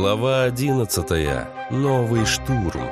Глава 11. Новый штурм.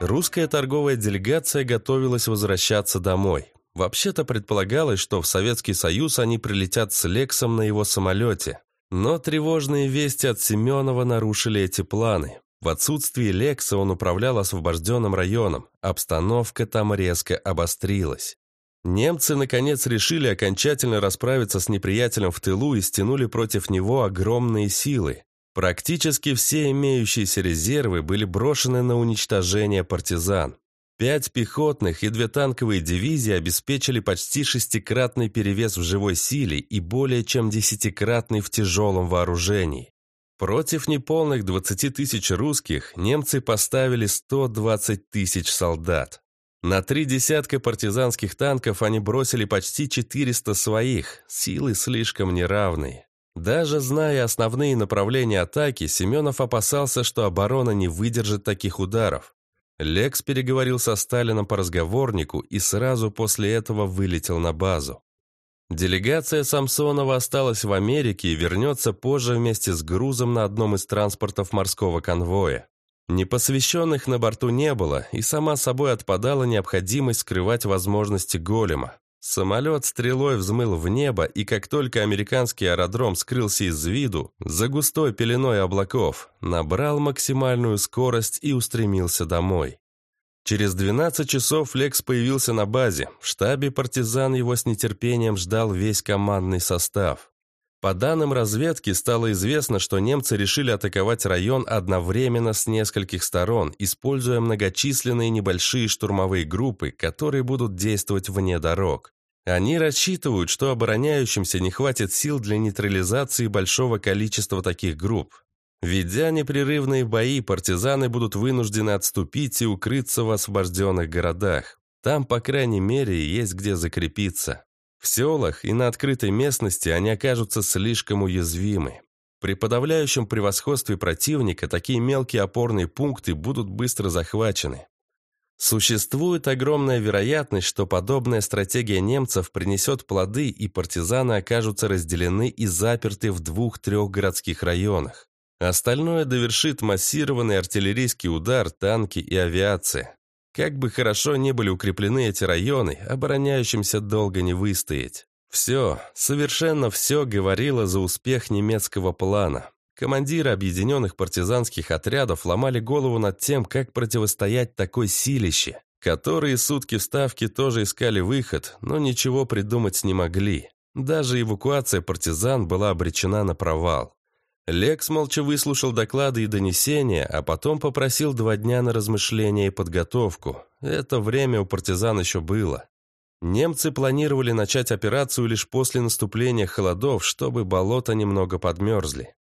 Русская торговая делегация готовилась возвращаться домой. Вообще-то предполагалось, что в Советский Союз они прилетят с Лексом на его самолете. Но тревожные вести от Семенова нарушили эти планы. В отсутствие Лекса он управлял освобожденным районом. Обстановка там резко обострилась. Немцы, наконец, решили окончательно расправиться с неприятелем в тылу и стянули против него огромные силы. Практически все имеющиеся резервы были брошены на уничтожение партизан. Пять пехотных и две танковые дивизии обеспечили почти шестикратный перевес в живой силе и более чем десятикратный в тяжелом вооружении. Против неполных 20 тысяч русских немцы поставили 120 тысяч солдат. На три десятка партизанских танков они бросили почти 400 своих, силы слишком неравные. Даже зная основные направления атаки, Семенов опасался, что оборона не выдержит таких ударов. Лекс переговорил со Сталином по разговорнику и сразу после этого вылетел на базу. Делегация Самсонова осталась в Америке и вернется позже вместе с грузом на одном из транспортов морского конвоя. Непосвященных на борту не было, и сама собой отпадала необходимость скрывать возможности голема. Самолет стрелой взмыл в небо, и как только американский аэродром скрылся из виду, за густой пеленой облаков, набрал максимальную скорость и устремился домой. Через 12 часов Лекс появился на базе. В штабе партизан его с нетерпением ждал весь командный состав. По данным разведки, стало известно, что немцы решили атаковать район одновременно с нескольких сторон, используя многочисленные небольшие штурмовые группы, которые будут действовать вне дорог. Они рассчитывают, что обороняющимся не хватит сил для нейтрализации большого количества таких групп. Ведя непрерывные бои, партизаны будут вынуждены отступить и укрыться в освобожденных городах. Там, по крайней мере, есть где закрепиться. В селах и на открытой местности они окажутся слишком уязвимы. При подавляющем превосходстве противника такие мелкие опорные пункты будут быстро захвачены. Существует огромная вероятность, что подобная стратегия немцев принесет плоды, и партизаны окажутся разделены и заперты в двух-трех городских районах. Остальное довершит массированный артиллерийский удар, танки и авиация. Как бы хорошо не были укреплены эти районы, обороняющимся долго не выстоять. Все, совершенно все говорило за успех немецкого плана. Командиры объединенных партизанских отрядов ломали голову над тем, как противостоять такой силище, которые сутки вставки тоже искали выход, но ничего придумать не могли. Даже эвакуация партизан была обречена на провал. Лекс молча выслушал доклады и донесения, а потом попросил два дня на размышление и подготовку. Это время у партизан еще было. Немцы планировали начать операцию лишь после наступления холодов, чтобы болота немного подмерзли.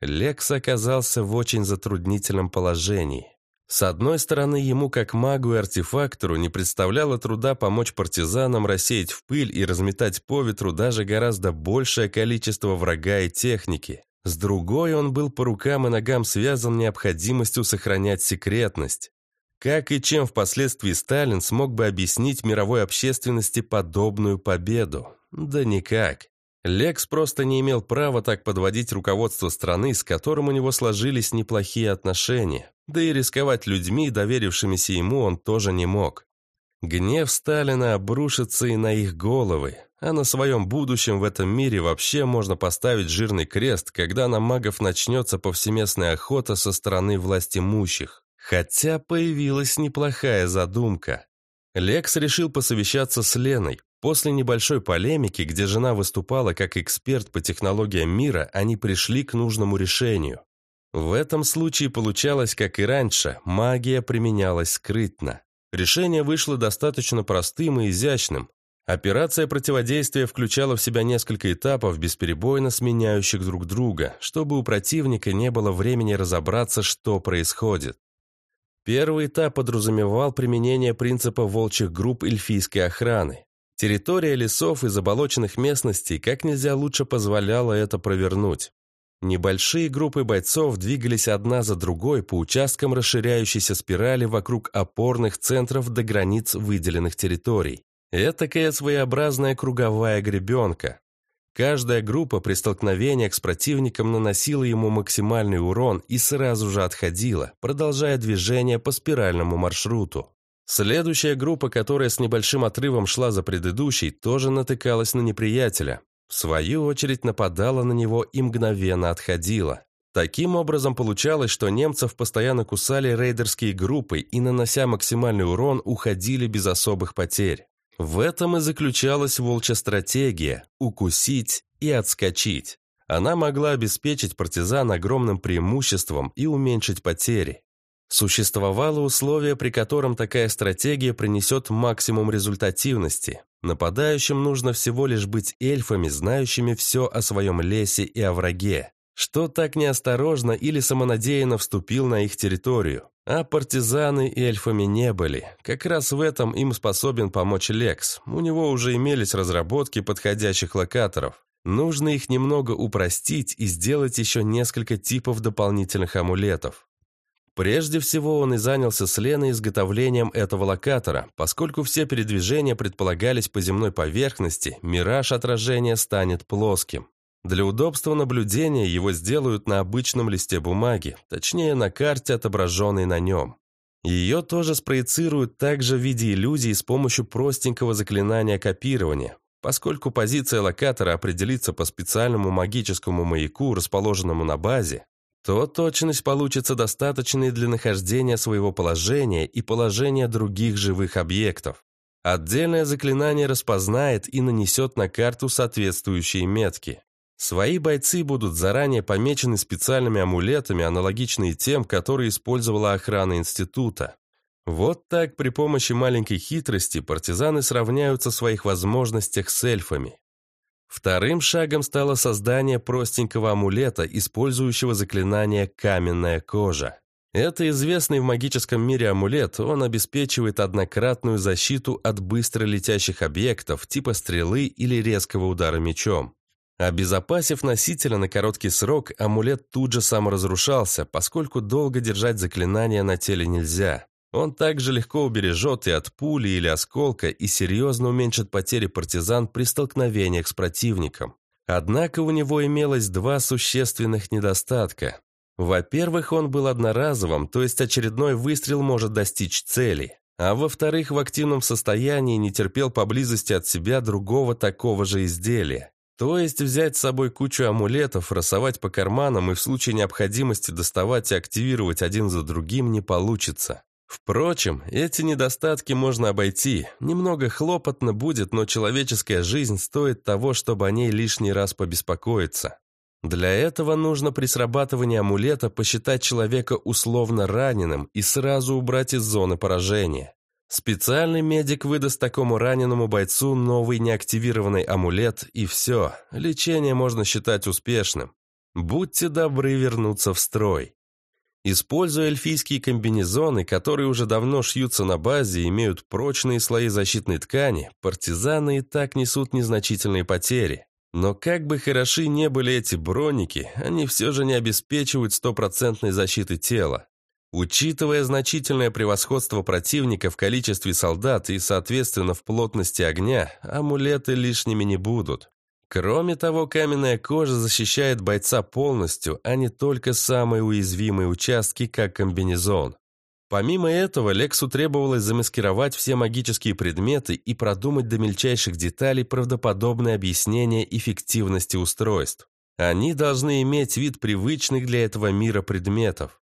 Лекс оказался в очень затруднительном положении. С одной стороны, ему как магу и артефактору не представляло труда помочь партизанам рассеять в пыль и разметать по ветру даже гораздо большее количество врага и техники. С другой он был по рукам и ногам связан необходимостью сохранять секретность. Как и чем впоследствии Сталин смог бы объяснить мировой общественности подобную победу? Да никак. Лекс просто не имел права так подводить руководство страны, с которым у него сложились неплохие отношения. Да и рисковать людьми, доверившимися ему, он тоже не мог. Гнев Сталина обрушится и на их головы. А на своем будущем в этом мире вообще можно поставить жирный крест, когда на магов начнется повсеместная охота со стороны власти имущих. Хотя появилась неплохая задумка. Лекс решил посовещаться с Леной. После небольшой полемики, где жена выступала как эксперт по технологиям мира, они пришли к нужному решению. В этом случае получалось, как и раньше, магия применялась скрытно. Решение вышло достаточно простым и изящным. Операция противодействия включала в себя несколько этапов, бесперебойно сменяющих друг друга, чтобы у противника не было времени разобраться, что происходит. Первый этап подразумевал применение принципа волчьих групп эльфийской охраны. Территория лесов и заболоченных местностей как нельзя лучше позволяла это провернуть. Небольшие группы бойцов двигались одна за другой по участкам расширяющейся спирали вокруг опорных центров до границ выделенных территорий. Этакая своеобразная круговая гребенка. Каждая группа при столкновениях с противником наносила ему максимальный урон и сразу же отходила, продолжая движение по спиральному маршруту. Следующая группа, которая с небольшим отрывом шла за предыдущей, тоже натыкалась на неприятеля. В свою очередь нападала на него и мгновенно отходила. Таким образом, получалось, что немцев постоянно кусали рейдерские группы и, нанося максимальный урон, уходили без особых потерь. В этом и заключалась волчья стратегия – укусить и отскочить. Она могла обеспечить партизан огромным преимуществом и уменьшить потери. Существовало условие, при котором такая стратегия принесет максимум результативности. Нападающим нужно всего лишь быть эльфами, знающими все о своем лесе и о враге что так неосторожно или самонадеянно вступил на их территорию. А партизаны эльфами не были. Как раз в этом им способен помочь Лекс. У него уже имелись разработки подходящих локаторов. Нужно их немного упростить и сделать еще несколько типов дополнительных амулетов. Прежде всего он и занялся с Леной изготовлением этого локатора, поскольку все передвижения предполагались по земной поверхности, мираж отражения станет плоским. Для удобства наблюдения его сделают на обычном листе бумаги, точнее на карте, отображенной на нем. Ее тоже спроецируют также в виде иллюзии с помощью простенького заклинания копирования, поскольку позиция локатора определится по специальному магическому маяку, расположенному на базе, то точность получится достаточной для нахождения своего положения и положения других живых объектов. Отдельное заклинание распознает и нанесет на карту соответствующие метки. Свои бойцы будут заранее помечены специальными амулетами, аналогичные тем, которые использовала охрана института. Вот так при помощи маленькой хитрости партизаны сравняются в своих возможностях с эльфами. Вторым шагом стало создание простенького амулета, использующего заклинание «каменная кожа». Это известный в магическом мире амулет, он обеспечивает однократную защиту от быстро летящих объектов, типа стрелы или резкого удара мечом. Обезопасив носителя на короткий срок, амулет тут же саморазрушался, поскольку долго держать заклинание на теле нельзя. Он также легко убережет и от пули или осколка и серьезно уменьшит потери партизан при столкновениях с противником. Однако у него имелось два существенных недостатка. Во-первых, он был одноразовым, то есть очередной выстрел может достичь цели. А во-вторых, в активном состоянии не терпел поблизости от себя другого такого же изделия. То есть взять с собой кучу амулетов, рассовать по карманам и в случае необходимости доставать и активировать один за другим не получится. Впрочем, эти недостатки можно обойти. Немного хлопотно будет, но человеческая жизнь стоит того, чтобы о ней лишний раз побеспокоиться. Для этого нужно при срабатывании амулета посчитать человека условно раненым и сразу убрать из зоны поражения. Специальный медик выдаст такому раненому бойцу новый неактивированный амулет, и все, лечение можно считать успешным. Будьте добры вернуться в строй. Используя эльфийские комбинезоны, которые уже давно шьются на базе и имеют прочные слои защитной ткани, партизаны и так несут незначительные потери. Но как бы хороши не были эти броники, они все же не обеспечивают стопроцентной защиты тела. Учитывая значительное превосходство противника в количестве солдат и, соответственно, в плотности огня, амулеты лишними не будут. Кроме того, каменная кожа защищает бойца полностью, а не только самые уязвимые участки, как комбинезон. Помимо этого, Лексу требовалось замаскировать все магические предметы и продумать до мельчайших деталей правдоподобное объяснение эффективности устройств. Они должны иметь вид привычных для этого мира предметов.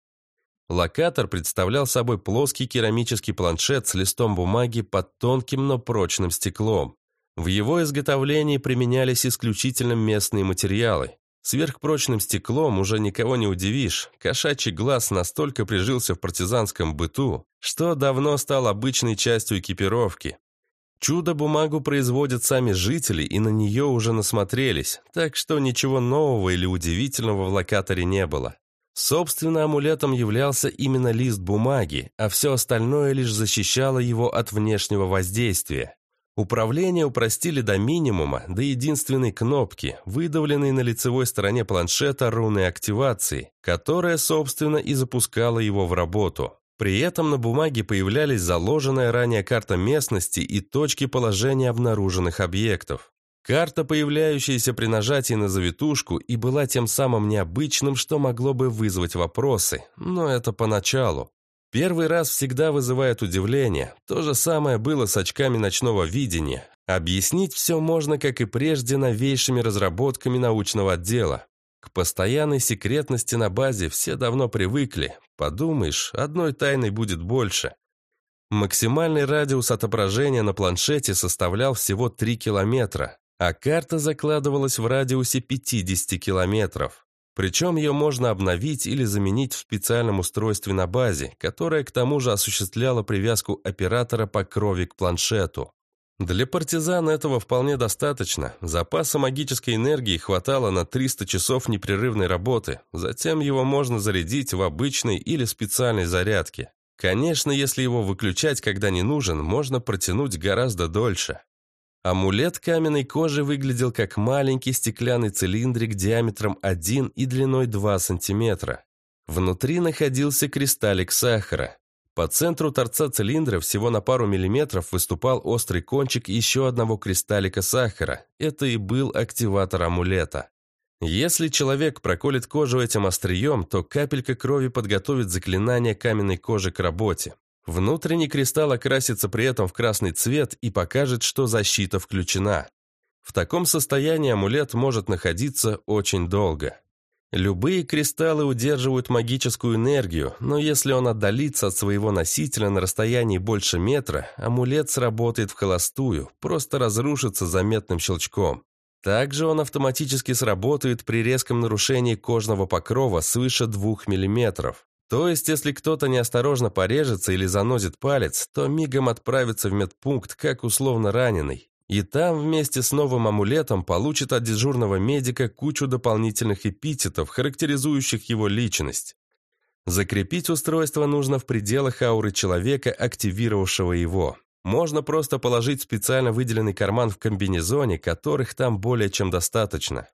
Локатор представлял собой плоский керамический планшет с листом бумаги под тонким, но прочным стеклом. В его изготовлении применялись исключительно местные материалы. Сверхпрочным стеклом уже никого не удивишь. Кошачий глаз настолько прижился в партизанском быту, что давно стал обычной частью экипировки. Чудо-бумагу производят сами жители и на нее уже насмотрелись, так что ничего нового или удивительного в локаторе не было. Собственно, амулетом являлся именно лист бумаги, а все остальное лишь защищало его от внешнего воздействия. Управление упростили до минимума, до единственной кнопки, выдавленной на лицевой стороне планшета руны активации, которая, собственно, и запускала его в работу. При этом на бумаге появлялись заложенная ранее карта местности и точки положения обнаруженных объектов. Карта, появляющаяся при нажатии на завитушку, и была тем самым необычным, что могло бы вызвать вопросы, но это поначалу. Первый раз всегда вызывает удивление. То же самое было с очками ночного видения. Объяснить все можно, как и прежде, новейшими разработками научного отдела. К постоянной секретности на базе все давно привыкли. Подумаешь, одной тайной будет больше. Максимальный радиус отображения на планшете составлял всего 3 километра, а карта закладывалась в радиусе 50 километров. Причем ее можно обновить или заменить в специальном устройстве на базе, которое к тому же осуществляло привязку оператора по крови к планшету. Для партизан этого вполне достаточно. Запаса магической энергии хватало на 300 часов непрерывной работы. Затем его можно зарядить в обычной или специальной зарядке. Конечно, если его выключать, когда не нужен, можно протянуть гораздо дольше. Амулет каменной кожи выглядел как маленький стеклянный цилиндрик диаметром 1 и длиной 2 сантиметра. Внутри находился кристаллик сахара. По центру торца цилиндра всего на пару миллиметров выступал острый кончик еще одного кристаллика сахара. Это и был активатор амулета. Если человек проколет кожу этим острием, то капелька крови подготовит заклинание каменной кожи к работе. Внутренний кристалл окрасится при этом в красный цвет и покажет, что защита включена. В таком состоянии амулет может находиться очень долго. Любые кристаллы удерживают магическую энергию, но если он отдалится от своего носителя на расстоянии больше метра, амулет сработает в холостую, просто разрушится заметным щелчком. Также он автоматически сработает при резком нарушении кожного покрова свыше 2 мм. То есть, если кто-то неосторожно порежется или занозит палец, то мигом отправится в медпункт как условно раненый. И там вместе с новым амулетом получит от дежурного медика кучу дополнительных эпитетов, характеризующих его личность. Закрепить устройство нужно в пределах ауры человека, активировавшего его. Можно просто положить специально выделенный карман в комбинезоне, которых там более чем достаточно.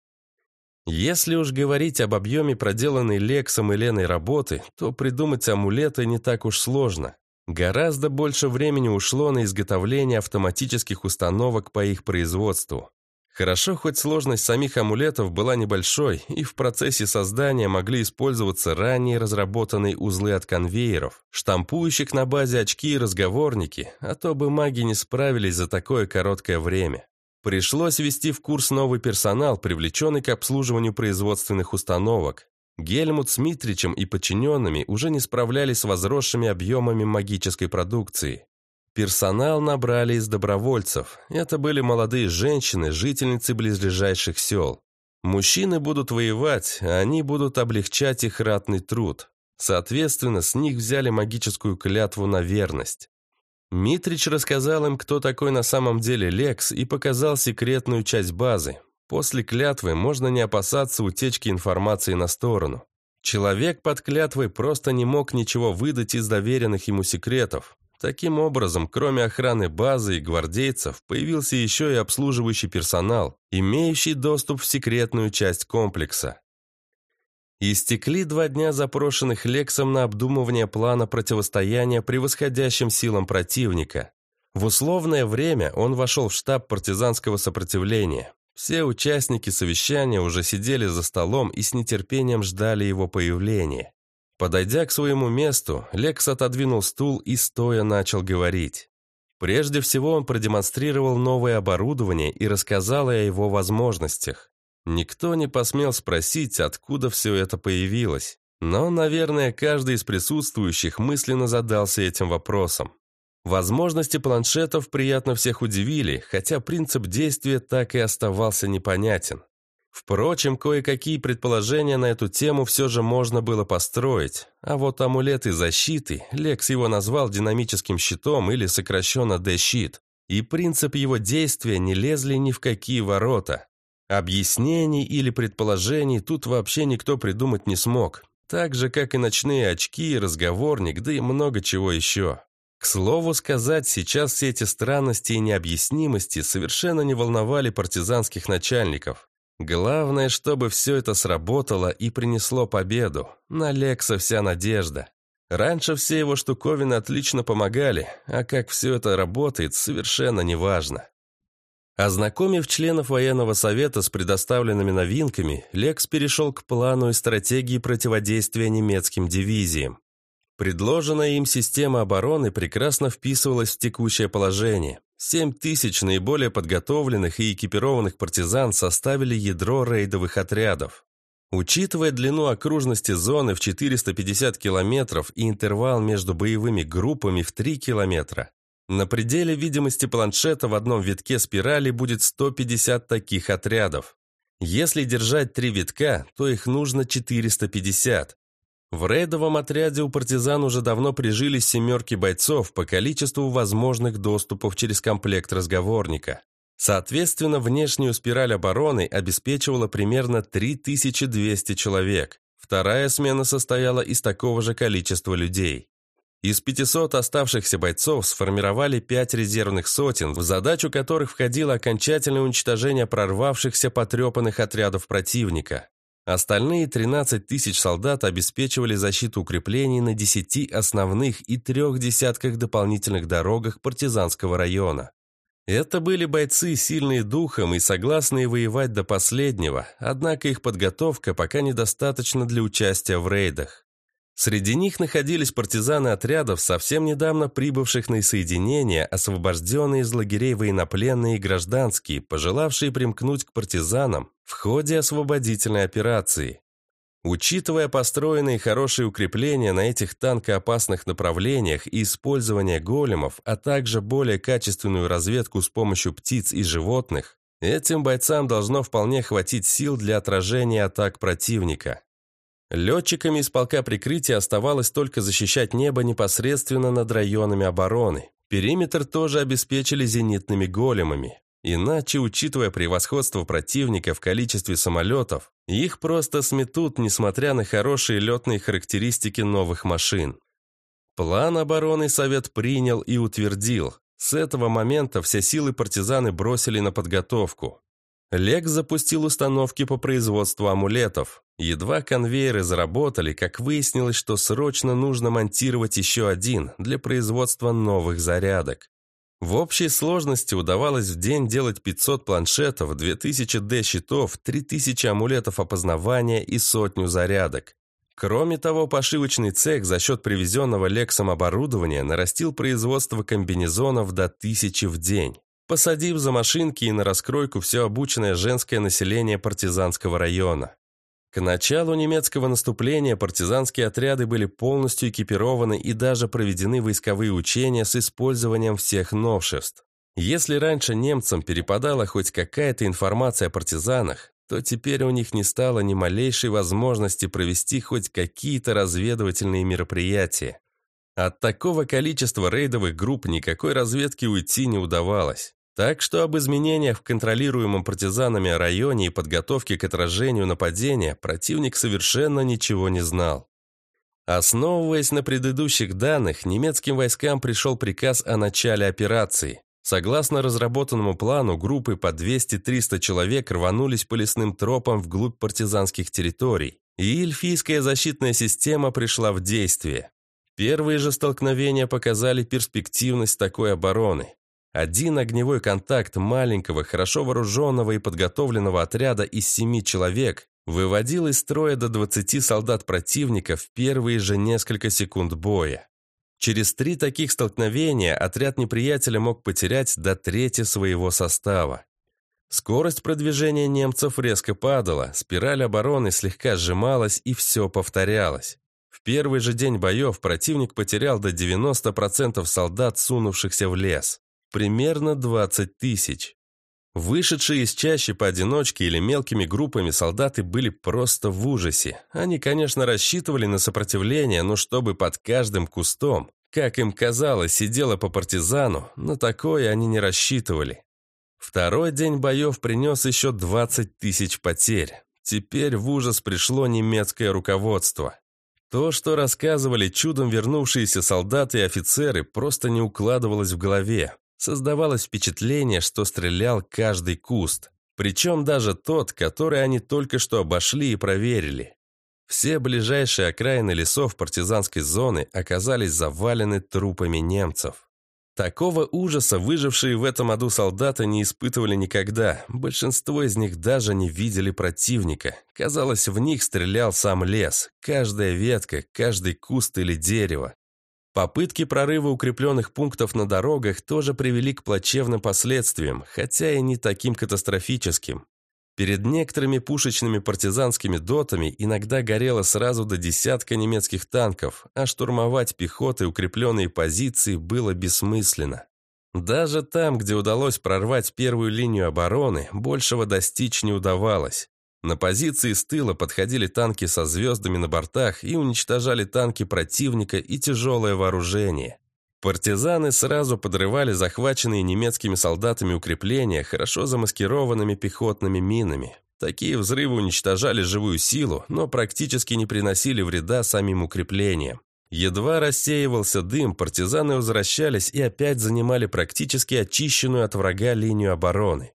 Если уж говорить об объеме проделанной Лексом и Леной работы, то придумать амулеты не так уж сложно. Гораздо больше времени ушло на изготовление автоматических установок по их производству. Хорошо, хоть сложность самих амулетов была небольшой, и в процессе создания могли использоваться ранее разработанные узлы от конвейеров, штампующих на базе очки и разговорники, а то бы маги не справились за такое короткое время. Пришлось ввести в курс новый персонал, привлеченный к обслуживанию производственных установок. Гельмут с Митричем и подчиненными уже не справлялись с возросшими объемами магической продукции. Персонал набрали из добровольцев. Это были молодые женщины, жительницы близлежащих сел. Мужчины будут воевать, а они будут облегчать их ратный труд. Соответственно, с них взяли магическую клятву на верность. Митрич рассказал им, кто такой на самом деле Лекс, и показал секретную часть базы. После клятвы можно не опасаться утечки информации на сторону. Человек под клятвой просто не мог ничего выдать из доверенных ему секретов. Таким образом, кроме охраны базы и гвардейцев, появился еще и обслуживающий персонал, имеющий доступ в секретную часть комплекса. Истекли два дня запрошенных Лексом на обдумывание плана противостояния превосходящим силам противника. В условное время он вошел в штаб партизанского сопротивления. Все участники совещания уже сидели за столом и с нетерпением ждали его появления. Подойдя к своему месту, Лекс отодвинул стул и стоя начал говорить. Прежде всего он продемонстрировал новое оборудование и рассказал о его возможностях. Никто не посмел спросить, откуда все это появилось. Но, наверное, каждый из присутствующих мысленно задался этим вопросом. Возможности планшетов приятно всех удивили, хотя принцип действия так и оставался непонятен. Впрочем, кое-какие предположения на эту тему все же можно было построить, а вот амулеты защиты, Лекс его назвал динамическим щитом или сокращенно D-щит, и принцип его действия не лезли ни в какие ворота. Объяснений или предположений тут вообще никто придумать не смог, так же, как и ночные очки, разговорник, да и много чего еще. К слову сказать, сейчас все эти странности и необъяснимости совершенно не волновали партизанских начальников. Главное, чтобы все это сработало и принесло победу. На Лекса вся надежда. Раньше все его штуковины отлично помогали, а как все это работает, совершенно неважно. Ознакомив членов военного совета с предоставленными новинками, Лекс перешел к плану и стратегии противодействия немецким дивизиям. Предложенная им система обороны прекрасно вписывалась в текущее положение. Семь тысяч наиболее подготовленных и экипированных партизан составили ядро рейдовых отрядов. Учитывая длину окружности зоны в 450 километров и интервал между боевыми группами в 3 километра, на пределе видимости планшета в одном витке спирали будет 150 таких отрядов. Если держать три витка, то их нужно 450. В рейдовом отряде у партизан уже давно прижились семерки бойцов по количеству возможных доступов через комплект разговорника. Соответственно, внешнюю спираль обороны обеспечивала примерно 3200 человек. Вторая смена состояла из такого же количества людей. Из 500 оставшихся бойцов сформировали 5 резервных сотен, в задачу которых входило окончательное уничтожение прорвавшихся потрепанных отрядов противника. Остальные 13 тысяч солдат обеспечивали защиту укреплений на 10 основных и трех десятках дополнительных дорогах партизанского района. Это были бойцы, сильные духом и согласные воевать до последнего, однако их подготовка пока недостаточна для участия в рейдах. Среди них находились партизаны отрядов, совсем недавно прибывших на соединение, освобожденные из лагерей военнопленные и гражданские, пожелавшие примкнуть к партизанам в ходе освободительной операции. Учитывая построенные хорошие укрепления на этих танкоопасных направлениях и использование големов, а также более качественную разведку с помощью птиц и животных, этим бойцам должно вполне хватить сил для отражения атак противника. Летчиками из полка прикрытия оставалось только защищать небо непосредственно над районами обороны. Периметр тоже обеспечили зенитными големами. Иначе, учитывая превосходство противника в количестве самолетов, их просто сметут, несмотря на хорошие летные характеристики новых машин. План обороны Совет принял и утвердил. С этого момента все силы партизаны бросили на подготовку. Лек запустил установки по производству амулетов. Едва конвейеры заработали, как выяснилось, что срочно нужно монтировать еще один для производства новых зарядок. В общей сложности удавалось в день делать 500 планшетов, 2000 D-щитов, 3000 амулетов опознавания и сотню зарядок. Кроме того, пошивочный цех за счет привезенного Лексом оборудования нарастил производство комбинезонов до тысячи в день, посадив за машинки и на раскройку все обученное женское население партизанского района. К началу немецкого наступления партизанские отряды были полностью экипированы и даже проведены войсковые учения с использованием всех новшеств. Если раньше немцам перепадала хоть какая-то информация о партизанах, то теперь у них не стало ни малейшей возможности провести хоть какие-то разведывательные мероприятия. От такого количества рейдовых групп никакой разведки уйти не удавалось. Так что об изменениях в контролируемом партизанами районе и подготовке к отражению нападения противник совершенно ничего не знал. Основываясь на предыдущих данных, немецким войскам пришел приказ о начале операции. Согласно разработанному плану, группы по 200-300 человек рванулись по лесным тропам вглубь партизанских территорий, и эльфийская защитная система пришла в действие. Первые же столкновения показали перспективность такой обороны. Один огневой контакт маленького, хорошо вооруженного и подготовленного отряда из семи человек выводил из строя до 20 солдат противника в первые же несколько секунд боя. Через три таких столкновения отряд неприятеля мог потерять до трети своего состава. Скорость продвижения немцев резко падала, спираль обороны слегка сжималась и все повторялось. В первый же день боев противник потерял до 90% солдат, сунувшихся в лес примерно 20 тысяч. Вышедшие из чащи поодиночке или мелкими группами солдаты были просто в ужасе. Они, конечно, рассчитывали на сопротивление, но чтобы под каждым кустом, как им казалось, сидело по партизану, на такое они не рассчитывали. Второй день боев принес еще 20 тысяч потерь. Теперь в ужас пришло немецкое руководство. То, что рассказывали чудом вернувшиеся солдаты и офицеры, просто не укладывалось в голове. Создавалось впечатление, что стрелял каждый куст, причем даже тот, который они только что обошли и проверили. Все ближайшие окраины лесов партизанской зоны оказались завалены трупами немцев. Такого ужаса выжившие в этом аду солдаты не испытывали никогда. Большинство из них даже не видели противника. Казалось, в них стрелял сам лес. Каждая ветка, каждый куст или дерево. Попытки прорыва укрепленных пунктов на дорогах тоже привели к плачевным последствиям, хотя и не таким катастрофическим. Перед некоторыми пушечными партизанскими дотами иногда горело сразу до десятка немецких танков, а штурмовать пехотой укрепленные позиции было бессмысленно. Даже там, где удалось прорвать первую линию обороны, большего достичь не удавалось. На позиции с тыла подходили танки со звездами на бортах и уничтожали танки противника и тяжелое вооружение. Партизаны сразу подрывали захваченные немецкими солдатами укрепления хорошо замаскированными пехотными минами. Такие взрывы уничтожали живую силу, но практически не приносили вреда самим укреплениям. Едва рассеивался дым, партизаны возвращались и опять занимали практически очищенную от врага линию обороны.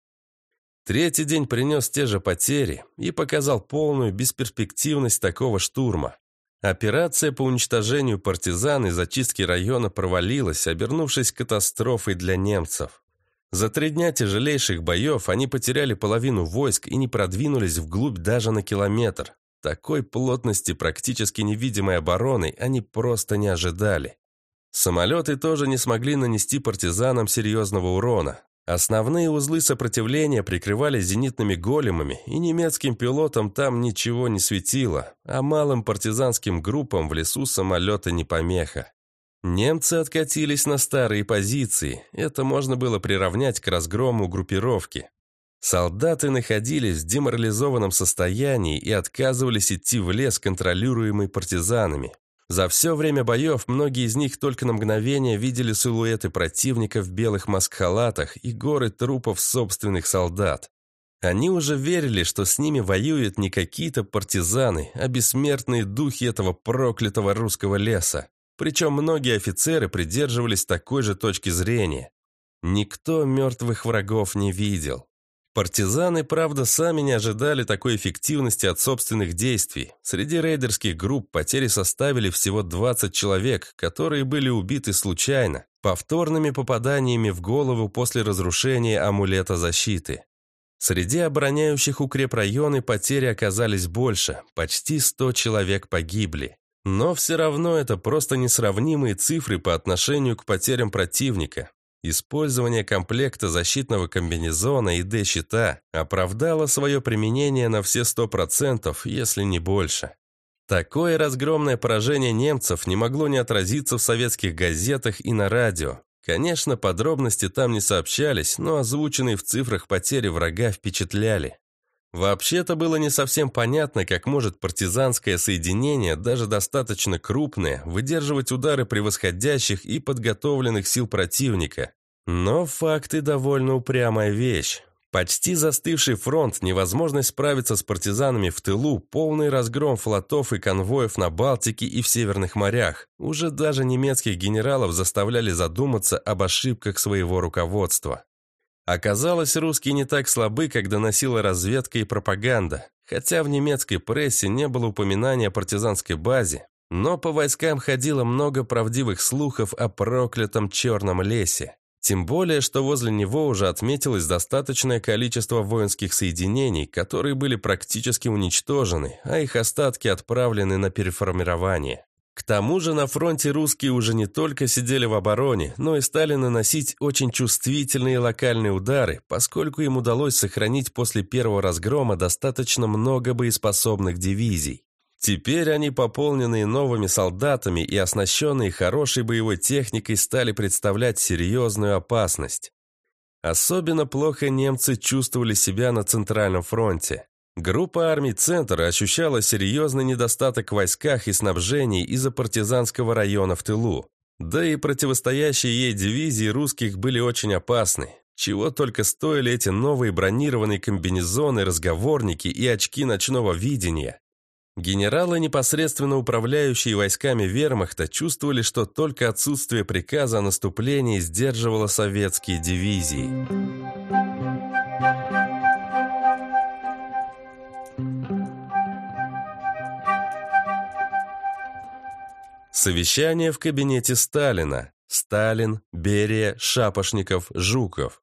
Третий день принес те же потери и показал полную бесперспективность такого штурма. Операция по уничтожению партизан и зачистке района провалилась, обернувшись катастрофой для немцев. За три дня тяжелейших боев они потеряли половину войск и не продвинулись вглубь даже на километр. Такой плотности практически невидимой обороны они просто не ожидали. Самолеты тоже не смогли нанести партизанам серьезного урона. Основные узлы сопротивления прикрывались зенитными големами, и немецким пилотам там ничего не светило, а малым партизанским группам в лесу самолеты не помеха. Немцы откатились на старые позиции, это можно было приравнять к разгрому группировки. Солдаты находились в деморализованном состоянии и отказывались идти в лес, контролируемый партизанами. За все время боев многие из них только на мгновение видели силуэты противника в белых маскхалатах и горы трупов собственных солдат. Они уже верили, что с ними воюют не какие-то партизаны, а бессмертные духи этого проклятого русского леса. Причем многие офицеры придерживались такой же точки зрения. Никто мертвых врагов не видел. Партизаны, правда, сами не ожидали такой эффективности от собственных действий. Среди рейдерских групп потери составили всего 20 человек, которые были убиты случайно, повторными попаданиями в голову после разрушения амулета защиты. Среди обороняющих укрепрайоны потери оказались больше, почти 100 человек погибли. Но все равно это просто несравнимые цифры по отношению к потерям противника. Использование комплекта защитного комбинезона и Д-щита оправдало свое применение на все 100%, если не больше. Такое разгромное поражение немцев не могло не отразиться в советских газетах и на радио. Конечно, подробности там не сообщались, но озвученные в цифрах потери врага впечатляли. Вообще-то было не совсем понятно, как может партизанское соединение, даже достаточно крупное, выдерживать удары превосходящих и подготовленных сил противника. Но факты довольно упрямая вещь. Почти застывший фронт, невозможность справиться с партизанами в тылу, полный разгром флотов и конвоев на Балтике и в Северных морях. Уже даже немецких генералов заставляли задуматься об ошибках своего руководства. Оказалось, русские не так слабы, как доносила разведка и пропаганда. Хотя в немецкой прессе не было упоминания о партизанской базе, но по войскам ходило много правдивых слухов о проклятом черном лесе. Тем более, что возле него уже отметилось достаточное количество воинских соединений, которые были практически уничтожены, а их остатки отправлены на переформирование. К тому же на фронте русские уже не только сидели в обороне, но и стали наносить очень чувствительные локальные удары, поскольку им удалось сохранить после первого разгрома достаточно много боеспособных дивизий. Теперь они, пополненные новыми солдатами и оснащенные хорошей боевой техникой, стали представлять серьезную опасность. Особенно плохо немцы чувствовали себя на Центральном фронте. Группа армий Центра ощущала серьезный недостаток в войсках и снабжении из-за партизанского района в тылу. Да и противостоящие ей дивизии русских были очень опасны. Чего только стоили эти новые бронированные комбинезоны, разговорники и очки ночного видения. Генералы, непосредственно управляющие войсками вермахта, чувствовали, что только отсутствие приказа о наступлении сдерживало советские дивизии. Совещание в кабинете Сталина. Сталин, Берия, Шапошников, Жуков.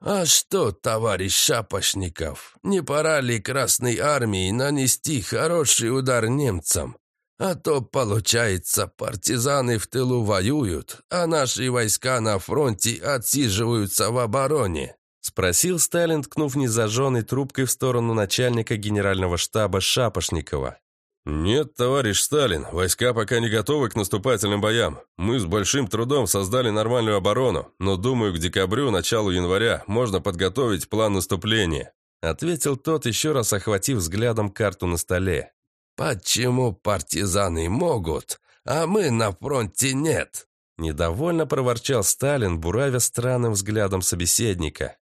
«А что, товарищ Шапошников, не пора ли Красной Армии нанести хороший удар немцам? А то, получается, партизаны в тылу воюют, а наши войска на фронте отсиживаются в обороне». Спросил Сталин, ткнув незажженной трубкой в сторону начальника генерального штаба Шапошникова. «Нет, товарищ Сталин, войска пока не готовы к наступательным боям. Мы с большим трудом создали нормальную оборону, но, думаю, к декабрю, началу января можно подготовить план наступления», ответил тот, еще раз охватив взглядом карту на столе. «Почему партизаны могут, а мы на фронте нет?» Недовольно проворчал Сталин, буравя странным взглядом собеседника.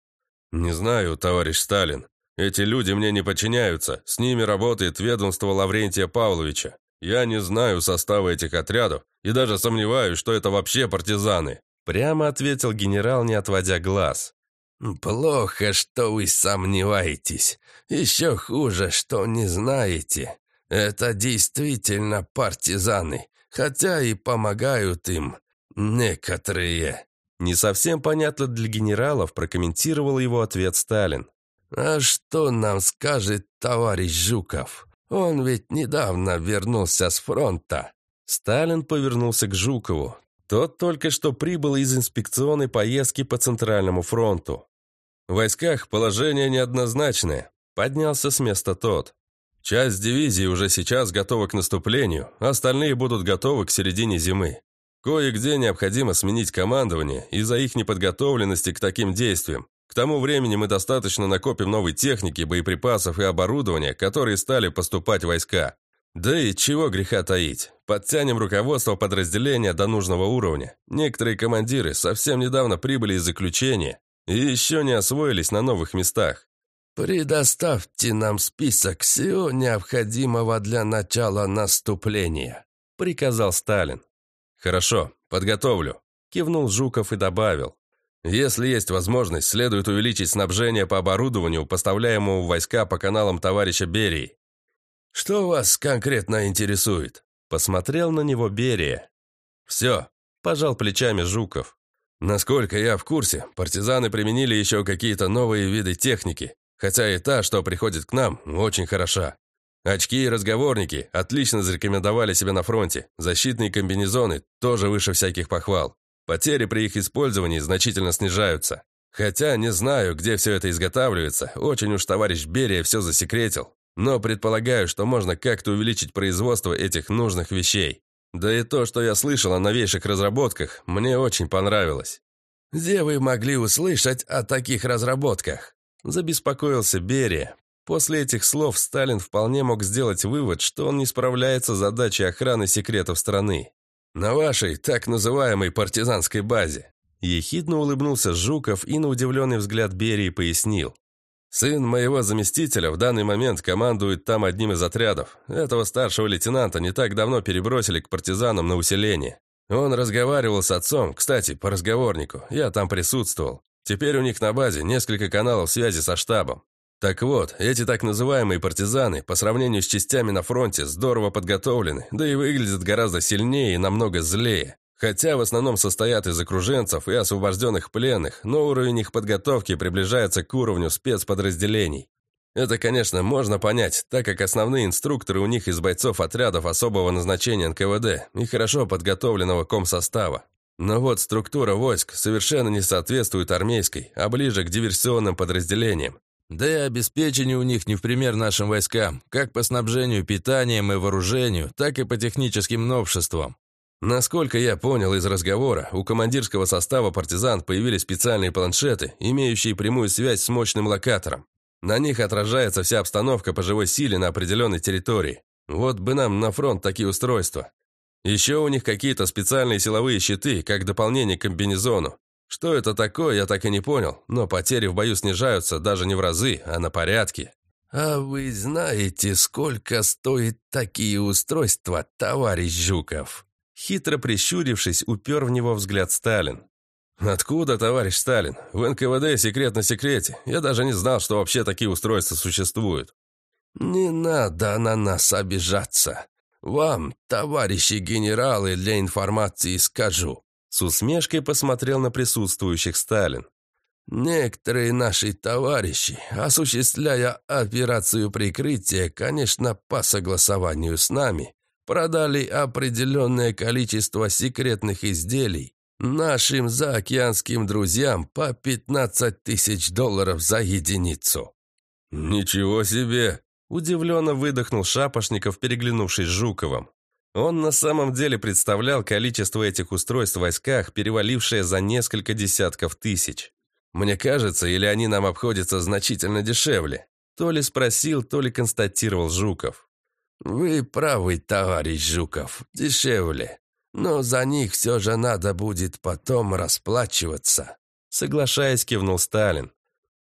«Не знаю, товарищ Сталин. Эти люди мне не подчиняются. С ними работает ведомство Лаврентия Павловича. Я не знаю состава этих отрядов и даже сомневаюсь, что это вообще партизаны». Прямо ответил генерал, не отводя глаз. «Плохо, что вы сомневаетесь. Еще хуже, что не знаете. Это действительно партизаны, хотя и помогают им некоторые». Не совсем понятно для генералов, прокомментировал его ответ Сталин. «А что нам скажет товарищ Жуков? Он ведь недавно вернулся с фронта». Сталин повернулся к Жукову. Тот только что прибыл из инспекционной поездки по Центральному фронту. В войсках положение неоднозначное. Поднялся с места тот. Часть дивизии уже сейчас готова к наступлению, остальные будут готовы к середине зимы. Кое-где необходимо сменить командование из-за их неподготовленности к таким действиям. К тому времени мы достаточно накопим новой техники, боеприпасов и оборудования, которые стали поступать в войска. Да и чего греха таить. Подтянем руководство подразделения до нужного уровня. Некоторые командиры совсем недавно прибыли из заключения и еще не освоились на новых местах. «Предоставьте нам список всего необходимого для начала наступления», — приказал Сталин. «Хорошо, подготовлю», – кивнул Жуков и добавил. «Если есть возможность, следует увеличить снабжение по оборудованию, поставляемому в войска по каналам товарища Берии». «Что вас конкретно интересует?» – посмотрел на него Берия. «Все», – пожал плечами Жуков. «Насколько я в курсе, партизаны применили еще какие-то новые виды техники, хотя и та, что приходит к нам, очень хороша. Очки и разговорники отлично зарекомендовали себя на фронте. Защитные комбинезоны тоже выше всяких похвал. Потери при их использовании значительно снижаются. Хотя не знаю, где все это изготавливается, очень уж товарищ Берия все засекретил. Но предполагаю, что можно как-то увеличить производство этих нужных вещей. Да и то, что я слышал о новейших разработках, мне очень понравилось. «Где вы могли услышать о таких разработках?» Забеспокоился Берия, После этих слов Сталин вполне мог сделать вывод, что он не справляется с задачей охраны секретов страны. «На вашей так называемой партизанской базе». Ехидно улыбнулся Жуков и на удивленный взгляд Берии пояснил. «Сын моего заместителя в данный момент командует там одним из отрядов. Этого старшего лейтенанта не так давно перебросили к партизанам на усиление. Он разговаривал с отцом, кстати, по разговорнику, я там присутствовал. Теперь у них на базе несколько каналов связи со штабом. Так вот, эти так называемые партизаны, по сравнению с частями на фронте, здорово подготовлены, да и выглядят гораздо сильнее и намного злее. Хотя в основном состоят из окруженцев и освобожденных пленных, но уровень их подготовки приближается к уровню спецподразделений. Это, конечно, можно понять, так как основные инструкторы у них из бойцов отрядов особого назначения НКВД и хорошо подготовленного комсостава. Но вот структура войск совершенно не соответствует армейской, а ближе к диверсионным подразделениям. Да и обеспечение у них не в пример нашим войскам, как по снабжению питанием и вооружению, так и по техническим новшествам. Насколько я понял из разговора, у командирского состава партизан появились специальные планшеты, имеющие прямую связь с мощным локатором. На них отражается вся обстановка по живой силе на определенной территории. Вот бы нам на фронт такие устройства. Еще у них какие-то специальные силовые щиты, как дополнение к комбинезону. Что это такое, я так и не понял, но потери в бою снижаются даже не в разы, а на порядке. «А вы знаете, сколько стоят такие устройства, товарищ Жуков?» Хитро прищурившись, упер в него взгляд Сталин. «Откуда, товарищ Сталин? В НКВД секрет на секрете. Я даже не знал, что вообще такие устройства существуют». «Не надо на нас обижаться. Вам, товарищи генералы, для информации скажу. С усмешкой посмотрел на присутствующих Сталин. Некоторые наши товарищи, осуществляя операцию прикрытия, конечно, по согласованию с нами, продали определенное количество секретных изделий нашим заокеанским друзьям по 15 тысяч долларов за единицу. «Ничего себе!» – удивленно выдохнул Шапошников, переглянувшись с Жуковым. Он на самом деле представлял количество этих устройств в войсках, перевалившее за несколько десятков тысяч. Мне кажется, или они нам обходятся значительно дешевле? То ли спросил, то ли констатировал Жуков. «Вы правы, товарищ Жуков, дешевле. Но за них все же надо будет потом расплачиваться», соглашаясь, кивнул Сталин.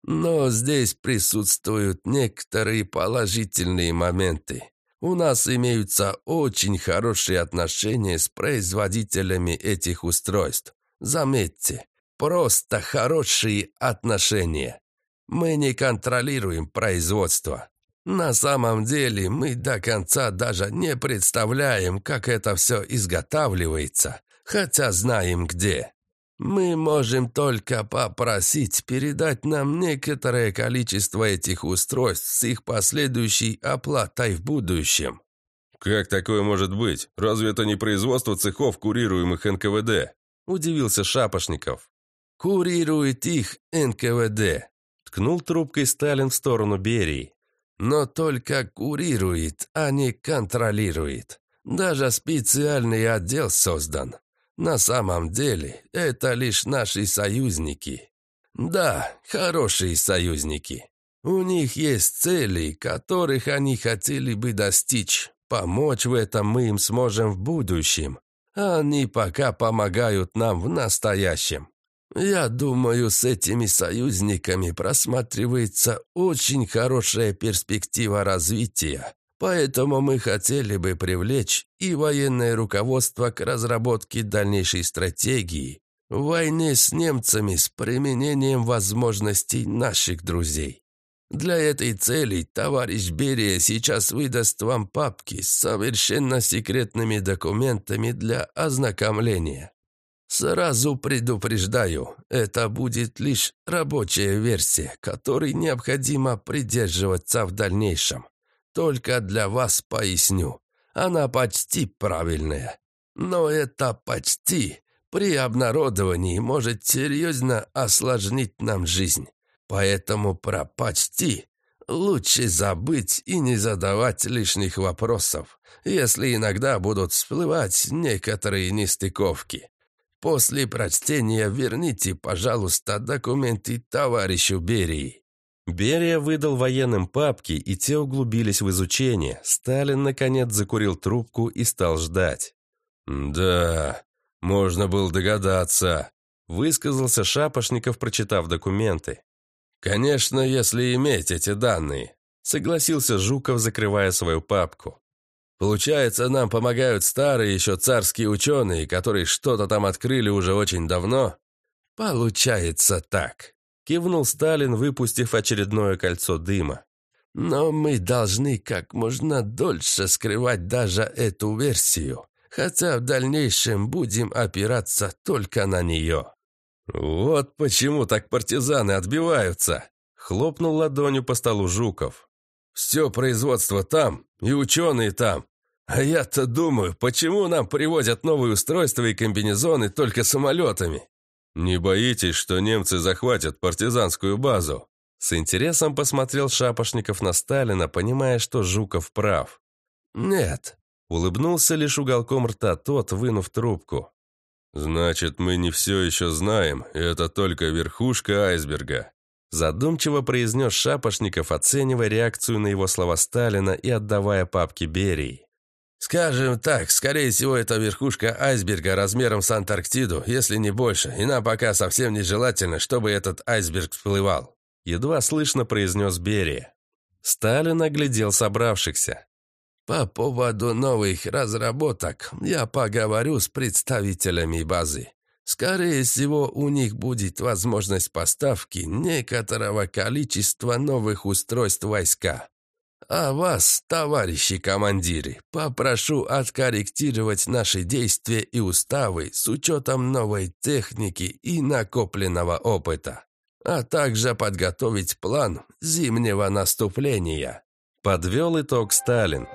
«Но здесь присутствуют некоторые положительные моменты. У нас имеются очень хорошие отношения с производителями этих устройств. Заметьте, Просто хорошие отношения. Мы не контролируем производство. На самом деле мы до конца даже не представляем, как это все изготавливается, хотя знаем где. Мы можем только попросить передать нам некоторое количество этих устройств с их последующей оплатой в будущем. «Как такое может быть? Разве это не производство цехов, курируемых НКВД?» – удивился Шапошников. Курирует их НКВД. Ткнул трубкой Сталин в сторону Берии. Но только курирует, а не контролирует. Даже специальный отдел создан. На самом деле, это лишь наши союзники. Да, хорошие союзники. У них есть цели, которых они хотели бы достичь. Помочь в этом мы им сможем в будущем. Они пока помогают нам в настоящем. Я думаю, с этими союзниками просматривается очень хорошая перспектива развития. Поэтому мы хотели бы привлечь и военное руководство к разработке дальнейшей стратегии в войне с немцами с применением возможностей наших друзей. Для этой цели товарищ Берия сейчас выдаст вам папки с совершенно секретными документами для ознакомления. Сразу предупреждаю, это будет лишь рабочая версия, которой необходимо придерживаться в дальнейшем. Только для вас поясню. Она почти правильная. Но это почти при обнародовании может серьезно осложнить нам жизнь. Поэтому про почти лучше забыть и не задавать лишних вопросов, если иногда будут всплывать некоторые нестыковки. После прочтения верните, пожалуйста, документы товарищу Берии». Берия выдал военным папки, и те углубились в изучение. Сталин, наконец, закурил трубку и стал ждать. «Да, можно было догадаться», — высказался Шапошников, прочитав документы. «Конечно, если иметь эти данные», — согласился Жуков, закрывая свою папку. Получается, нам помогают старые еще царские ученые, которые что-то там открыли уже очень давно? Получается так. Кивнул Сталин, выпустив очередное кольцо дыма. Но мы должны как можно дольше скрывать даже эту версию, хотя в дальнейшем будем опираться только на нее. Вот почему так партизаны отбиваются, хлопнул ладонью по столу Жуков. Все производство там, и ученые там. А я-то думаю, почему нам привозят новые устройства и комбинезоны только самолетами? Не боитесь, что немцы захватят партизанскую базу? С интересом посмотрел Шапошников на Сталина, понимая, что Жуков прав. «Нет», — улыбнулся лишь уголком рта тот, вынув трубку. «Значит, мы не все еще знаем, и это только верхушка айсберга. Задумчиво произнес Шапошников, оценивая реакцию на его слова Сталина и отдавая папки Берии. «Скажем так, скорее всего, это верхушка айсберга размером с Антарктиду, если не больше, и нам пока совсем нежелательно, чтобы этот айсберг всплывал», едва слышно произнес Берия. Сталин оглядел собравшихся. «По поводу новых разработок я поговорю с представителями базы. Скорее всего, у них будет возможность поставки некоторого количества новых устройств войска. А вас, товарищи командиры, попрошу откорректировать наши действия и уставы с учетом новой техники и накопленного опыта, а также подготовить план зимнего наступления. Подвел итог Сталин.